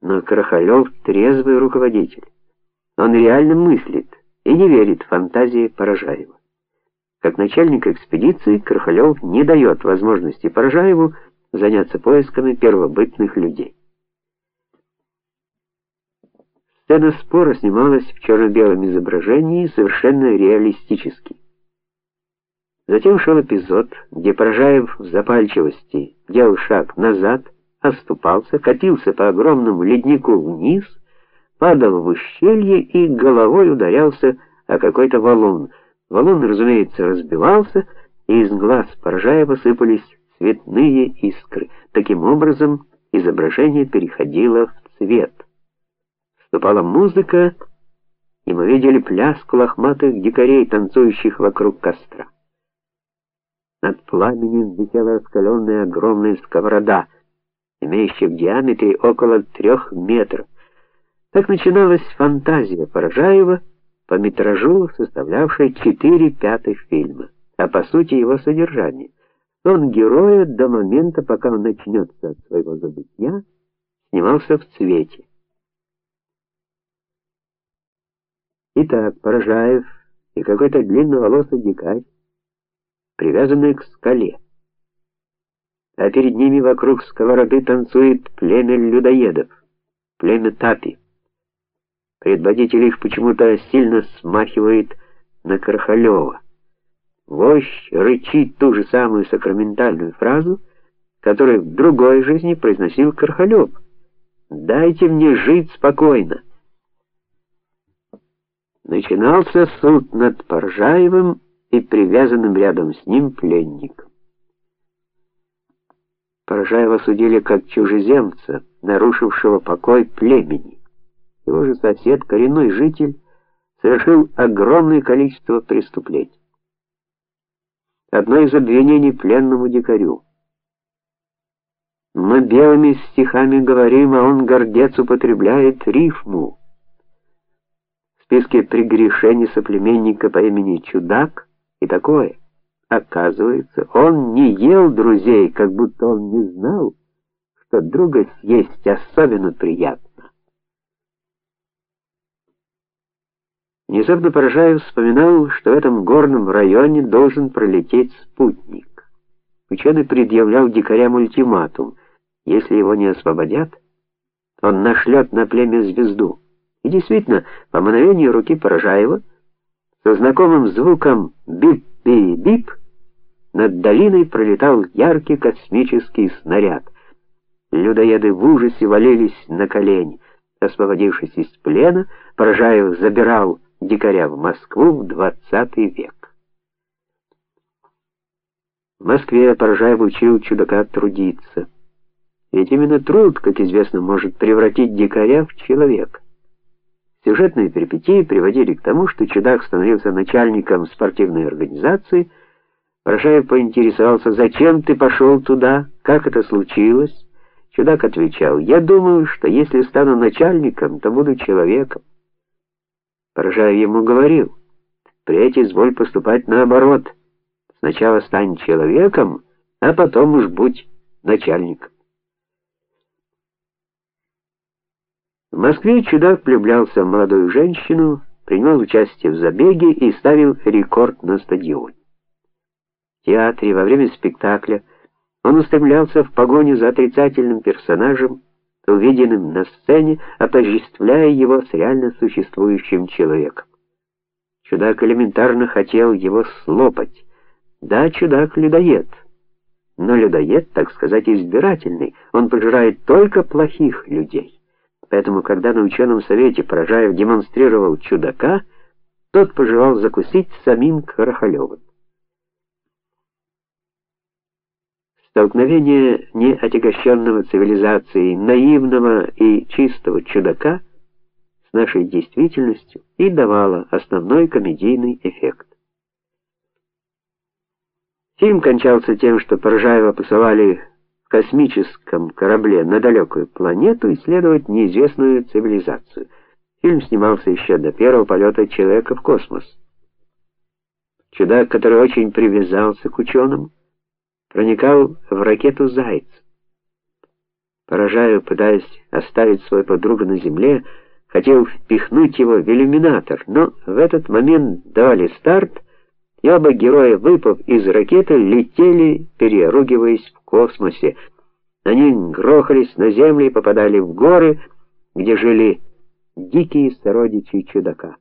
Но Крахалев трезвый руководитель. Он реально мыслит и не верит фантазии Поражаева. Как начальник экспедиции Крахалев не дает возможности Поражаеву заняться поисками первобытных людей. Сцена спора снималась в черно-белом изображении совершенно реалистически. Затем шел эпизод, где Поражаев в запальчивости делал шаг назад, оступался, катился по огромному леднику вниз, падал в ущелье и головой ударялся о какой-то валун. Валун, разумеется, разбивался, и из глаз Поражаева сыпались цветные искры. Таким образом, изображение переходило в цвет. Вступала музыка, и мы видели пляску лохматых дикарей, танцующих вокруг костра. Над пламенем висела раскаленная огромная сковорода, имеющая в диаметре около трех метров. Так начиналась фантазия Поражаева по метражу, составлявшей четыре пятых фильма, а по сути его содержание. Он героя до момента, пока он начнется от своего забытия, снимался в цвете. Итак, Поражаев и какой-то длинноволосый дикарь, привязанные к скале. А перед ними вокруг сковороды танцует племя людоедов, племя Тапи. Предводитель их почему-то сильно смахивает на Кархалева. Вождь рычит ту же самую сакраментальную фразу, которую в другой жизни произносил Кархалев. «Дайте мне жить спокойно». Начинался суд над Поржаевым и привязанным рядом с ним пленником. Поржаева судили как чужеземца, нарушившего покой племени. Его же сосед, коренной житель, совершил огромное количество преступлений. Одно из обвинений пленному дикарю. Мы белыми стихами говорим, а он гордец употребляет рифму списке прегрешений соплеменника по имени Чудак и такое. Оказывается, он не ел друзей, как будто он не знал, что друга съесть особенно приятно. Внезапно Поражаев вспоминал, что в этом горном районе должен пролететь спутник. Ученый предъявлял дикарям ультиматум: если его не освободят, он нашлет на племя звезду. И действительно, по мановению руки Поражаева, со знакомым звуком бип-бип над долиной пролетал яркий космический снаряд. Людоеды в ужасе валились на колени. Освободившись из плена, Поражаев забирал дикаря в Москву в 20 век. В Москве Поражаев учил чудака трудиться. Ведь именно труд, как известно, может превратить дикаря в человека. Сюжетные перипетии приводили к тому, что чудак становился начальником спортивной организации. Порошаев поинтересовался: "Зачем ты пошел туда? Как это случилось?" Чудак отвечал: "Я думаю, что если стану начальником, то буду человеком". Поражаев ему говорил: "Впредь изволь поступать наоборот. Сначала стань человеком, а потом уж будь начальником". В Москве чудак влюблялся в молодую женщину, принимал участие в забеге и ставил рекорд на стадионе. В театре во время спектакля он устремлялся в погоню за отрицательным персонажем, увиденным на сцене, отождествляя его с реально существующим человеком. Чудак элементарно хотел его слопать. Да, чудак людоед. Но людоед, так сказать, избирательный. Он пожирает только плохих людей. Поэтому, когда на ученом совете Поражаев демонстрировал чудака, тот пожелал закусить самим Карахалевым. Столкновение неотягощенного цивилизацией наивного и чистого чудака с нашей действительностью и давало основной комедийный эффект. Фильм кончался тем, что Поражаева посылали космическом корабле на далекую планету исследовать неизвестную цивилизацию. Фильм снимался еще до первого полета человека в космос. Чудак, который очень привязался к ученым, проникал в ракету Зайц. Поражаю, пытаясь оставить свою подругу на земле, хотел впихнуть его в иллюминатор, но в этот момент дали старт, и оба героя, выпав из ракеты, летели, переругиваясь в космосе. Они грохались на землю и попадали в горы, где жили дикие сородичи чудака.